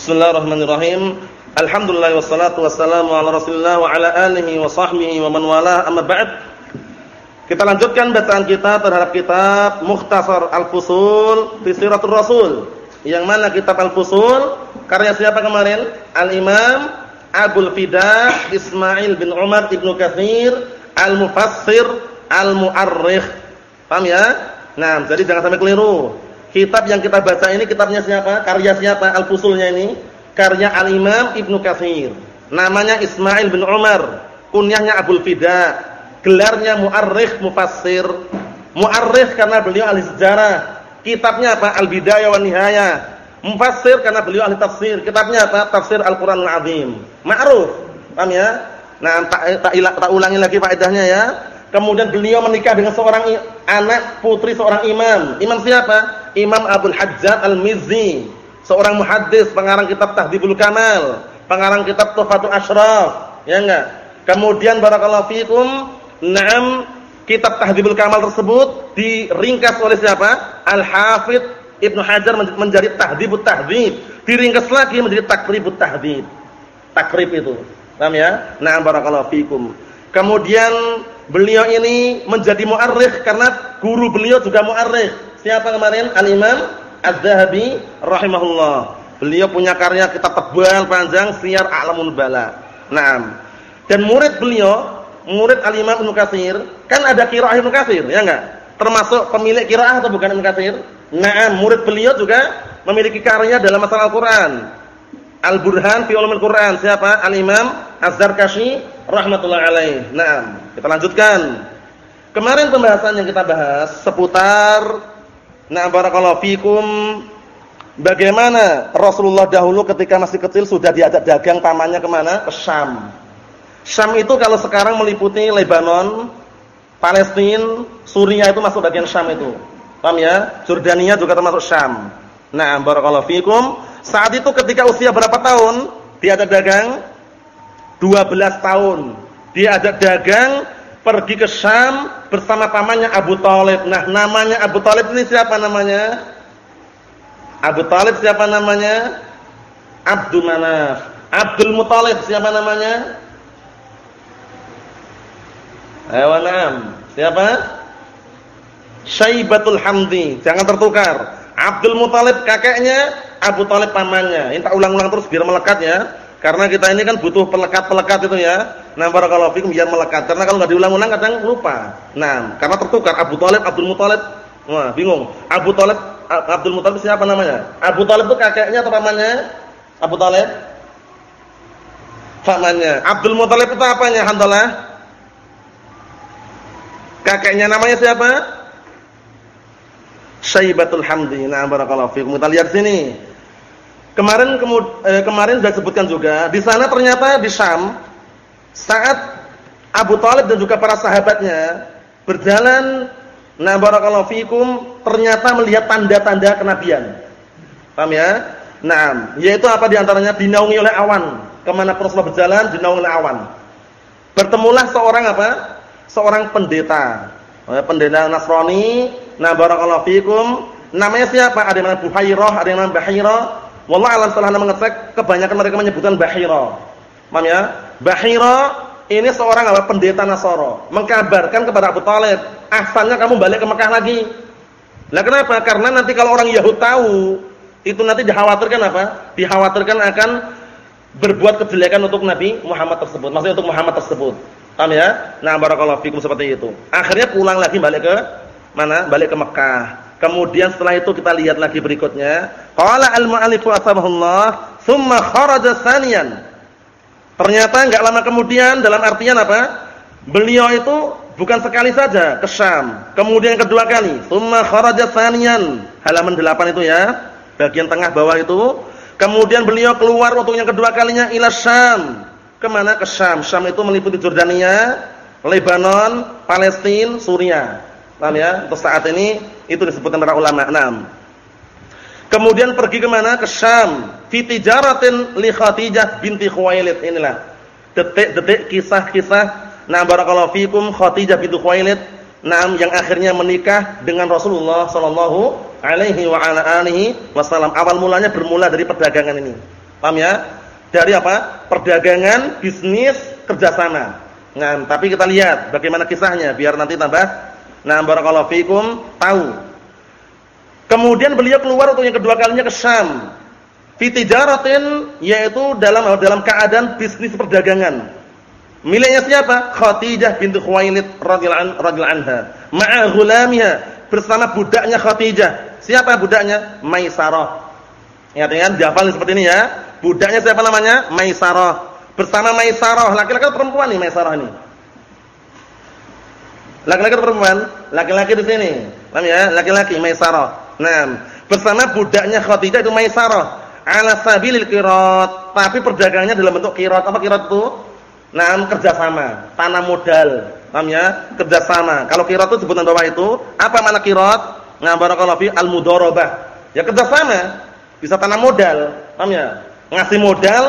Bismillahirrahmanirrahim. Alhamdulillah wassalatu wassalamu ala Rasulillah wa ala alihi wa sahbihi wa man wala amma ba'd. Kita lanjutkan bacaan kita terhadap kitab Mukhtasar Al-Fusul fi Siratul Rasul. Yang mana kitab Al-Fusul karya siapa kemarin? Al-Imam Abdul Fida Ismail bin Umar Ibnu Katsir Al-Mufassir Al-Mu'arrikh. Paham ya? Nah, jadi jangan sampai keliru. Kitab yang kita baca ini kitabnya siapa? Karya siapa? Al-Fusulnya ini karya Al-Imam Ibnu Katsir. Namanya Ismail bin Umar, kunyahnya Abdul Fida, gelarnya muarrikh mufassir. Muarrikh karena beliau ahli sejarah. Kitabnya apa? Al-Bidayah wa Nihayah. Mufassir karena beliau ahli tafsir. Kitabnya apa? Tafsir Al-Qur'anul Azim. Ma'ruf. Paham ya? Nah, tak, tak, tak ulangi lagi faedahnya ya. Kemudian beliau menikah dengan seorang anak putri seorang imam. Imam siapa? Imam Abdul Hajjat Al-Mizzi, seorang muhaddis, pengarang kitab Tahdhibul Kamal, pengarang kitab Tuhfatul Ashraf, ya enggak? Kemudian barakallahu fikum, na'am kitab Tahdhibul Kamal tersebut diringkas oleh siapa? Al-Hafidz Ibnu Hajar menjadi Tahdhibut Tahdhib, diringkas lagi menjadi Takribut Tahdhib. Takrib itu. Paham ya? Na'am barakallahu fikum. Kemudian beliau ini menjadi muarrikh karena guru beliau juga muarrikh Siapa kemarin? Al-Imam Az-Zahabi rahimahullah. Beliau punya karya kitab tebal panjang Siyar A'lamul Bala. Naam. Dan murid beliau, murid Al-Imam Ibnu Katsir, kan ada qiraah Ibnu Katsir, ya enggak? Termasuk pemilik qiraah atau bukan Ibnu Katsir? Naam, murid beliau juga memiliki karya dalam masalah Al-Qur'an. Al-Burhan fi Ulumul Quran. Siapa? Al-Imam Az-Zarkashi rahimatullah alaih. Naam. Kita lanjutkan. Kemarin pembahasan yang kita bahas seputar Nah, barakallahu fikum. Bagaimana Rasulullah dahulu ketika masih kecil sudah diajak dagang pamannya ke mana? Ke Syam. Syam itu kalau sekarang meliputi Lebanon, Palestina, Suriah itu masuk bagian Syam itu. Paham ya? Jordania juga termasuk Syam. Nah, barakallahu fikum. Saat itu ketika usia berapa tahun? Diajak dagang 12 tahun. Diajak dagang pergi ke Syam bersama pamannya Abu Talib. Nah, namanya Abu Talib ini siapa namanya? Abu Talib siapa namanya? Abdul Manaf. Abdul Muthalib siapa namanya? Ayo Siapa? Syaibatul Hamdi. Jangan tertukar. Abdul Muthalib kakeknya, Abu Talib pamannya. Ini tak ulang-ulang terus biar melekat ya. Karena kita ini kan butuh pelekat-pelekat itu ya. Nah, barakallahu fikum biar melekat. Karena kalau enggak diulang-ulang kadang lupa. Nah, karena tertukar Abu Thalib, Abdul Muthalib. Wah, bingung. Abu Thalib, Abdul Muthalib siapa namanya? Abu Thalib itu kakeknya atau pamannya? Abu Thalib? Pamannya. Abdul Muthalib itu apanya? Alhamdulillah. Kakeknya namanya siapa? Syaibatul Hamdi. Nah, barakallahu fikum. Kita lihat sini. Kemarin eh, kemarin sudah sebutkan juga, di sana ternyata di Syam saat Abu Talib dan juga para sahabatnya berjalan nah barakallahu fikum ternyata melihat tanda-tanda kenabian. Paham ya? Nah, yaitu apa di antaranya dinaungi oleh awan. Ke mana Rasulullah berjalan dinaungi oleh awan. Bertemulah seorang apa? Seorang pendeta. Oh, pendeta Nasrani. Nah barakallahu fikum. Namanya siapa? Ada yang namanya Buhairah, ada yang namanya Bahirah. Wallah alam setelah mengecek kebanyakan mereka menyebutkan Bahirah. Paham ya? Bahira ini seorang apa pendeta Nasoro mengkabarkan kepada Abu Talib, asalnya kamu balik ke Mekah lagi." Lah kenapa? Karena nanti kalau orang Yahudi tahu, itu nanti dikhawatirkan apa? Dikhawatirkan akan berbuat kejelekan untuk Nabi Muhammad tersebut. Maksudnya untuk Muhammad tersebut. Paham ya? Nah, barakallahu fikum seperti itu. Akhirnya pulang lagi balik ke mana? Balik ke Mekah. Kemudian setelah itu kita lihat lagi berikutnya. Qala al-mu'allif asbahullah, "Tsumma kharaja saniyan." Ternyata enggak lama kemudian dalam artian apa? Beliau itu bukan sekali saja ke Syam, kemudian kedua kali, tsumma kharaja tsaniyan, halaman 8 itu ya, bagian tengah bawah itu. Kemudian beliau keluar untuk yang kedua kalinya ila Syam. Ke mana? Ke Syam. Syam itu meliputi Jordania, Lebanon, Palestina, Suriah. Paham ya? Untuk saat ini itu disebutkan para ulama. 6. Kemudian pergi ke mana? Ke Syam. Fi tijaratin li Khadijah binti Khuwailid. Inilah detik-detik kisah-kisah nah barakallahu fikum Khadijah binti Khuwailid nah yang akhirnya menikah dengan Rasulullah sallallahu alaihi wa ala alihi wasallam. Awal mulanya bermula dari perdagangan ini. Paham ya? Dari apa? Perdagangan, bisnis, kerjasama. Nah, tapi kita lihat bagaimana kisahnya biar nanti tambah nah barakallahu fikum tahu. Kemudian beliau keluar untuk yang kedua kalinya ke Syam. Fi tijaratin yaitu dalam dalam keadaan bisnis perdagangan. Miliknya siapa? Khadijah binti Khuwailid radhiyallahu anha. Ma'a ghulamiha bersama budaknya Khadijah. Siapa budaknya? Maisarah. Ingat kan? Dihafal seperti ini ya. Budaknya siapa namanya? Maisarah. Bersama Maisarah, laki-laki perempuan nih Maisarah ini? Laki-laki atau perempuan? Laki-laki di sini. Paham ya? Laki-laki Maisarah. Nah, bersama budaknya Khadijah itu Maisarah. Ala sabilil qirat. Tapi perdagangnya dalam bentuk qirat. Apa qirat itu? Nah, kerjasama, tanam modal. Paham ya? Kerjasama. Kalau qirat itu sebutan bawah itu, apa makna qirat? Nah, barakallahu fi al-mudharabah. Ya kerjasama. Bisa tanam modal. Paham ya? Ngasih modal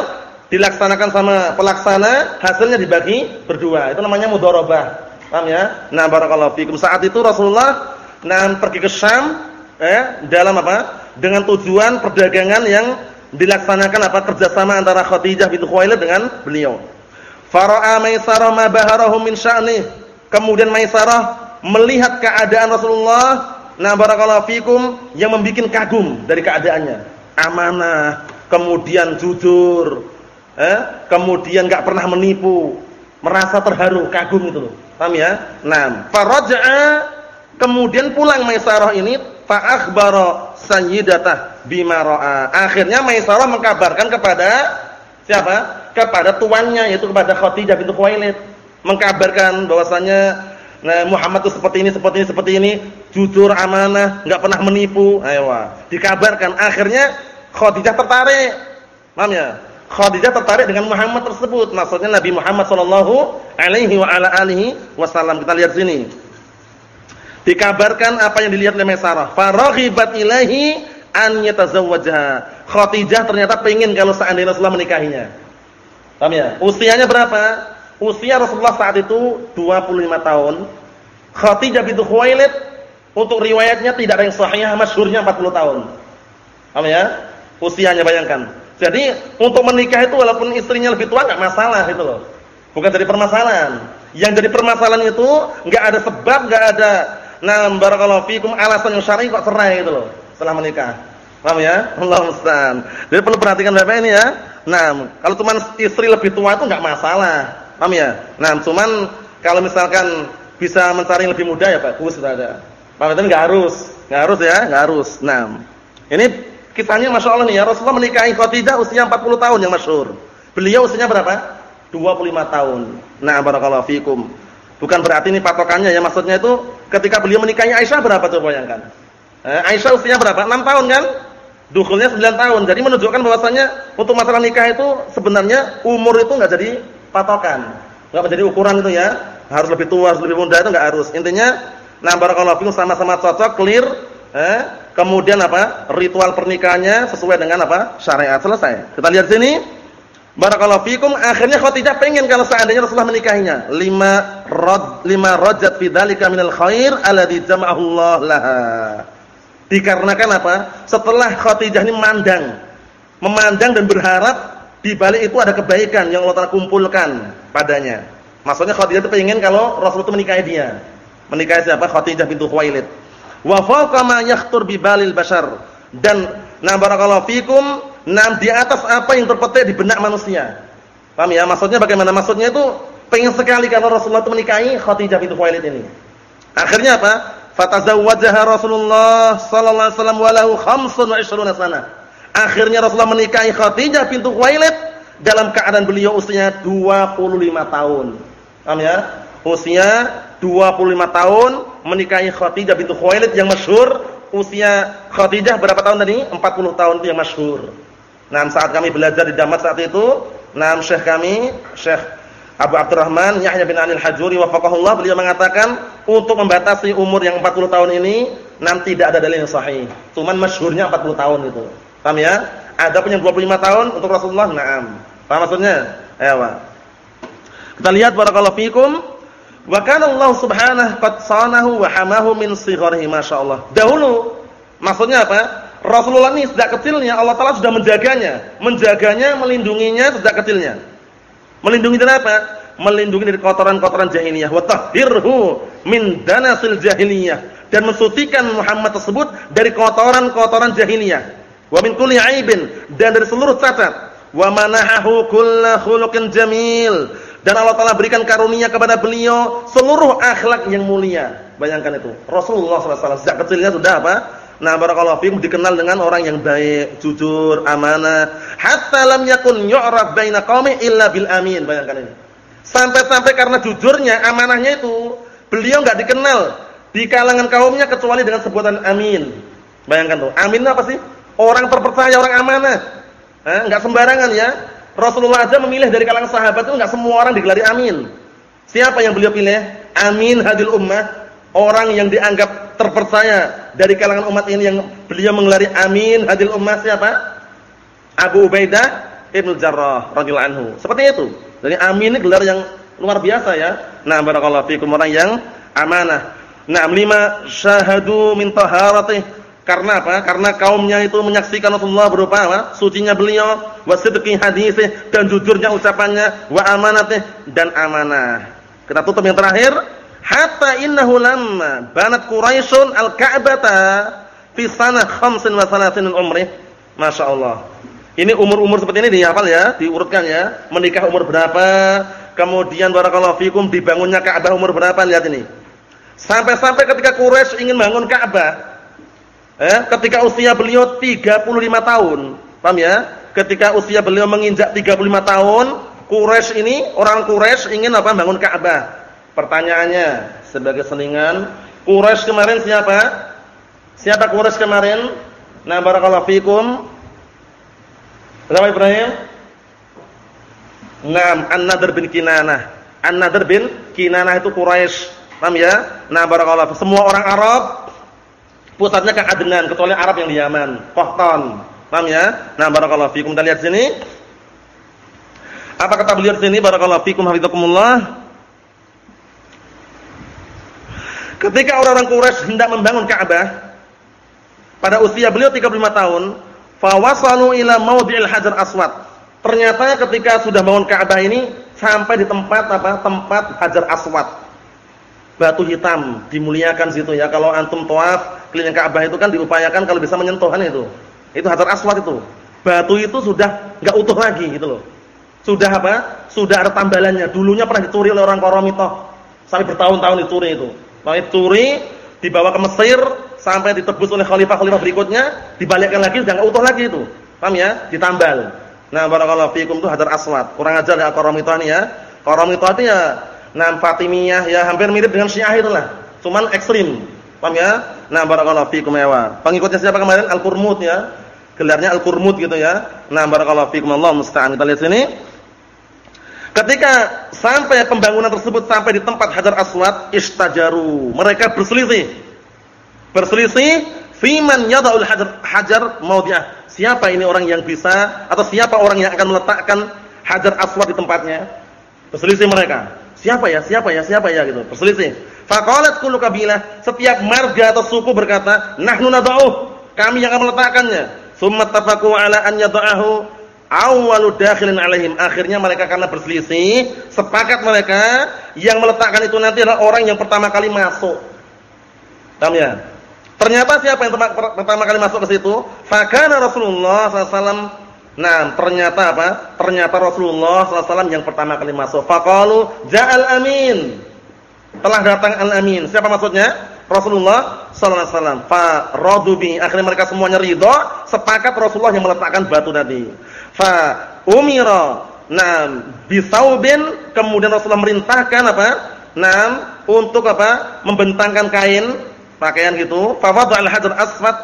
dilaksanakan sama pelaksana, hasilnya dibagi berdua. Itu namanya mudharabah. Paham ya? Nah, barakallahu fikum. Saat itu Rasulullah nah pergi ke Syam eh dalam apa? Dengan tujuan perdagangan yang dilaksanakan apa? kerjasama antara Khadijah binti Khuwailid dengan beliau. Fara'a Maisarah ma baharahu min sya'ni. Kemudian Maisarah melihat keadaan Rasulullah, nah barakallahu fikum yang membuat kagum dari keadaannya. Amanah, kemudian jujur, eh, kemudian enggak pernah menipu, merasa terharu, kagum itu loh. Paham ya? Nah, faraja'a kemudian pulang Maisarah ini fa akhbara sayyidatah bima ra'a. Akhirnya Maisarah mengkabarkan kepada siapa? Kepada tuannya yaitu kepada Khadijah binti Khuwailid. Mengkabarkan bahwasanya nah Muhammad itu seperti ini, seperti ini, seperti ini, jujur, amanah, enggak pernah menipu. Ayo, dikabarkan. Akhirnya Khadijah tertarik. Paham ya? Khadijah tertarik dengan Muhammad tersebut. Maksudnya Nabi Muhammad sallallahu alaihi wa ala alihi wasallam. Kita lihat sini. Dikabarkan apa yang dilihat oleh Maisarah. Faraghibat ilaihi an yatazawwajaha. Khadijah ternyata pengen kalau seandainya Rasulullah menikahinya. Paham ya? Usianya berapa? Usia Rasulullah saat itu 25 tahun. Khadijah bintu Khuwailid untuk riwayatnya tidak ada yang sahih, masyhurnya 40 tahun. Paham ya? Usianya bayangkan. Jadi untuk menikah itu walaupun istrinya lebih tua enggak masalah itu loh. Bukan jadi permasalahan. Yang jadi permasalahan itu enggak ada sebab, enggak ada nah barakallahu fikum alasan yang syar'i kok cerai itu loh setelah menikah. Paham ya? Allah musta'an. Jadi perlu perhatikan Bapak ini ya. Nah, kalau cuma istri lebih tua itu enggak masalah. Paham ya? Nah, cuman kalau misalkan bisa mencari yang lebih muda ya bagus sudah ada. Paham itu enggak harus. Enggak harus ya, enggak harus. Nah, ini Kisahnya Masya Allah nih ya, Rasulullah menikahi Khadijah usia 40 tahun yang masyhur. Beliau usianya berapa? 25 tahun. Nah, barakallahu fikum. Bukan berarti ini patokannya ya, maksudnya itu ketika beliau menikahi Aisyah berapa coba bayangkan? Eh, Aisyah usianya berapa? 6 tahun kan? Dukulnya 9 tahun. Jadi menunjukkan bahwasanya untuk masalah nikah itu sebenarnya umur itu enggak jadi patokan. Enggak menjadi ukuran itu ya. Harus lebih tua, harus lebih muda itu enggak harus. Intinya nah barakallahu fikum sama-sama cocok, clear, eh Kemudian apa? Ritual pernikahannya sesuai dengan apa? Syariat. Selesai. Kita lihat sini. Barakallahu fikum. Akhirnya Khadijah pengen kalau seandainya Rasulullah menikahinya. Lima rod lima rajat fi dzalika minal khair alladzi jama'ahu Allah laha. Dikarenakan apa? Setelah Khadijah ini memandang, memandang dan berharap di balik itu ada kebaikan yang Allah Taala kumpulkan padanya. Maksudnya Khadijah itu pengen kalau Rasulullah itu menikahi dia. Menikahi siapa? Khadijah bintu Khuwailid wa fawqa ma yakhtur bi balil bashar dan na barakallahu fikum nam di atas apa yang terpetik di benak manusia. Paham ya? Maksudnya bagaimana? Maksudnya itu pengen sekali kalau Rasulullah itu menikahi Khadijah bintu Khuwailid ini. Akhirnya apa? Fatazawwajaha Rasulullah sallallahu alaihi wasallam wa lahu 25 sana. Akhirnya Rasulullah menikahi Khadijah bintu Khuwailid dalam keadaan beliau usianya 25 tahun. Paham ya? Usia 25 tahun menikahi Khadijah bintu Khuwailid yang masyhur usia Khadijah berapa tahun tadi? 40 tahun itu yang masyhur. Nah, saat kami belajar di Damas saat itu, nah Syekh kami, Syekh Abu Abdurrahman Yahya bin Anil Hajuri wafaqahullah beliau mengatakan untuk membatasi umur yang 40 tahun ini nanti tidak ada dalil yang sahih. Cuman masyhurnya 40 tahun itu. Paham ya? Ada pun yang 25 tahun untuk Rasulullah, na'am. Paham maksudnya? Ayo, Kita lihat barakallahu fikum Wa kana Allah Subhanahu qad sanahu wa hamahu min sigharihi masyaallah. Dahulu maksudnya apa? Rasulullah ini sejak kecilnya Allah Taala sudah menjaganya, menjaganya, melindunginya sejak kecilnya. Melindungi dari apa? Melindungi dari kotoran-kotoran jahiliyah. Wa tahhirhu min danasil jahiliyah dan mensucikan Muhammad tersebut dari kotoran-kotoran jahiliyah. Wa min kulli aibin dan dari seluruh cacat. Wa manahahu kullu khuluqin jamil dan Allah Taala berikan karunia kepada beliau seluruh akhlak yang mulia. Bayangkan itu. Rasulullah SAW sejak kecilnya sudah apa? Nah, barakallahu fiikum dikenal dengan orang yang baik, jujur, amanah. Hatta lam yakun yu'raf baina qaumi illa bil amin. Bayangkan ini. Sampai-sampai karena jujurnya, amanahnya itu, beliau enggak dikenal di kalangan kaumnya kecuali dengan sebutan amin. Bayangkan tuh. Amin apa sih? Orang terpercaya, orang amanah. Eh, enggak sembarangan ya. Rasulullah aja memilih dari kalangan sahabat itu enggak semua orang digelari amin. Siapa yang beliau pilih? Amin hadil ummah. Orang yang dianggap terpercaya dari kalangan umat ini yang beliau menggelari amin hadil ummah siapa? Abu Ubaidah Ibnu Jarrah radhiyallahu anhu. Seperti itu. Jadi amin ini gelar yang luar biasa ya. Nah, barakallahu fikum orang yang amanah. Nah, lima syahadu min taharatih. Karena apa? Karena kaumnya itu menyaksikan Rasulullah berupa apa? Sucinya beliau, wa hadisih dan jujurnya ucapannya, wa amanatih dan amanah. Kita tutup yang terakhir hatta innahu lamma banat Quraisyun al-Ka'bata fi sanah khamsin wa salatin umrih. Masyaallah. Ini umur-umur seperti ini dihafal ya, diurutkan ya. Menikah umur berapa? Kemudian barakallahu fikum dibangunnya Ka'bah umur berapa? Lihat ini. Sampai-sampai ketika Quraisy ingin bangun Ka'bah. Eh, ketika usia beliau 35 tahun. Paham ya? Ketika usia beliau menginjak 35 tahun, Quraisy ini, orang Quraisy ingin apa? Bangun Ka'bah. Pertanyaannya sebagai selingan, Quraisy kemarin siapa? Siapa Quraisy kemarin? Nah, barakallahu fikum. Siapa Ibrahim? Naam, An-Nadr bin Kinanah. An-Nadr bin Kinanah itu Quraisy. Paham ya? Nah, barakallahu semua orang Arab pusatnya ke Adnan, kecuali Arab yang di Yaman, Qahtan. Paham ya? Nah, barakallahu fikum. Kita lihat sini. Apa kata beliau sini? Barakallahu fikum hafizakumullah. Ketika orang-orang Quraisy hendak membangun Ka'bah pada usia beliau 35 tahun, fawasalu ila maudhi'il hajar aswad. Ternyata ketika sudah bangun Ka'bah ini sampai di tempat apa? Tempat hajar aswad. Batu hitam dimuliakan situ ya. Kalau antum tawaf keliling Ka'bah itu kan diupayakan kalau bisa menyentuhkan itu. Itu hajar aswad itu. Batu itu sudah enggak utuh lagi gitu loh. Sudah apa? Sudah ada tambalannya. Dulunya pernah dicuri oleh orang Koromito. Sampai bertahun-tahun dicuri itu. Makanya Turi dibawa ke Mesir sampai ditebus oleh khalifah-khalifah berikutnya, dibalikkan lagi sudah enggak utuh lagi itu. Paham ya? Ditambal. Nah, barakallahu fikum itu Hajar Aswad. Kurang ajar ya Qaramithah ini ya. Qaramithah itu ya nah Fatimiyah ya hampir mirip dengan Syiah itulah. Cuman ekstrim. Paham ya? Nah, barakallahu fikum ya. Pengikutnya siapa kemarin? Al-Qurmut ya. Gelarnya Al-Qurmut gitu ya. Nah, barakallahu fikum Allah musta'an. Kita lihat sini. Ketika sampai pembangunan tersebut sampai di tempat Hajar Aswad, istajaru. Mereka berselisih. Berselisih fiman yada'ul hajar hajar maudhi'ah. Siapa ini orang yang bisa atau siapa orang yang akan meletakkan Hajar Aswad di tempatnya? Berselisih mereka. Siapa ya? Siapa ya? Siapa ya gitu. Berselisih. Faqalat kullu kabilah, setiap marga atau suku berkata, "Nahnu nad'uh." Kami yang akan meletakkannya. Tsumma tafaqu ala an yad'ahu awwalu dakhilin. Akhirnya mereka karena berselisih, sepakat mereka yang meletakkan itu nanti adalah orang yang pertama kali masuk. Paham ya? Ternyata siapa yang pertama kali masuk ke situ? Fakana Rasulullah SAW. Nah, ternyata apa? Ternyata Rasulullah SAW yang pertama kali masuk. Faqalu ja'al amin. Telah datang al-amin. Siapa maksudnya? Rasulullah sallallahu alaihi wasallam. Fa radubi. Akhirnya mereka semuanya ridha, sepakat Rasulullah yang meletakkan batu tadi. Fa umira nam bisaubin. Kemudian Rasulullah merintahkan apa? Nam untuk apa? Membentangkan kain. Pakaian gitu. Fa al hajar asfad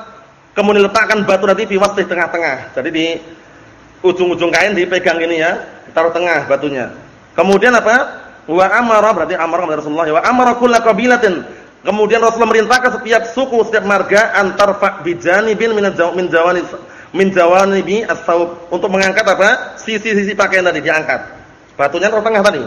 kemudian letakkan batu nanti di wasih tengah-tengah. Jadi di ujung-ujung kain dipegang ini ya. Taruh tengah batunya. Kemudian apa wa amara berarti amara kepada Rasulullah wa amara kullu qabilatin kemudian Rasulullah merintahkan setiap suku setiap marga antar fa bijanibin min jawani min jawanibi as-saub untuk mengangkat apa? Sisi-sisi pakaian tadi diangkat. Batunya tengah tadi.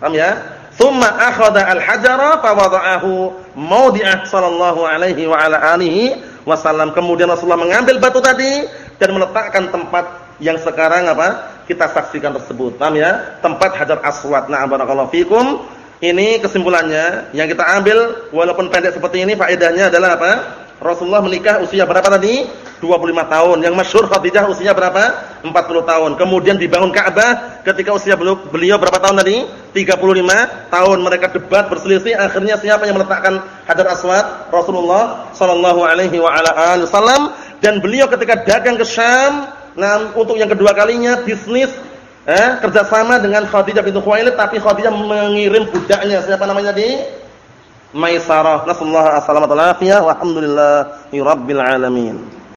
Paham ya? Tsumma akhadha al-hajara fa wada'ahu mawdi'ah sallallahu alaihi wa ala alihi wasallam. Kemudian Rasulullah mengambil batu tadi dan meletakkan tempat yang sekarang apa? Kita saksikan tersebut. Paham ya? Tempat Hajar Aswad. Na'am barakallahu fikum. Ini kesimpulannya yang kita ambil walaupun pendek seperti ini faedahnya adalah apa? Rasulullah menikah usia berapa tadi? 25 tahun. Yang masyhur Khadijah usia berapa? 40 tahun. Kemudian dibangun Ka'bah ketika usia beliau berapa tahun tadi? 35 tahun. Mereka debat berselisih, akhirnya siapa yang meletakkan Hajar Aswad? Rasulullah sallallahu alaihi wasallam dan beliau ketika dagang ke Syam, nah untuk yang kedua kalinya bisnis eh, kerjasama dengan Khadijah bintu Khuwailid tapi Khadijah mengirim budaknya siapa namanya di? Maisarah. Nasallahu alaihi wasallam. Wa alhamdulillah rabbil alamin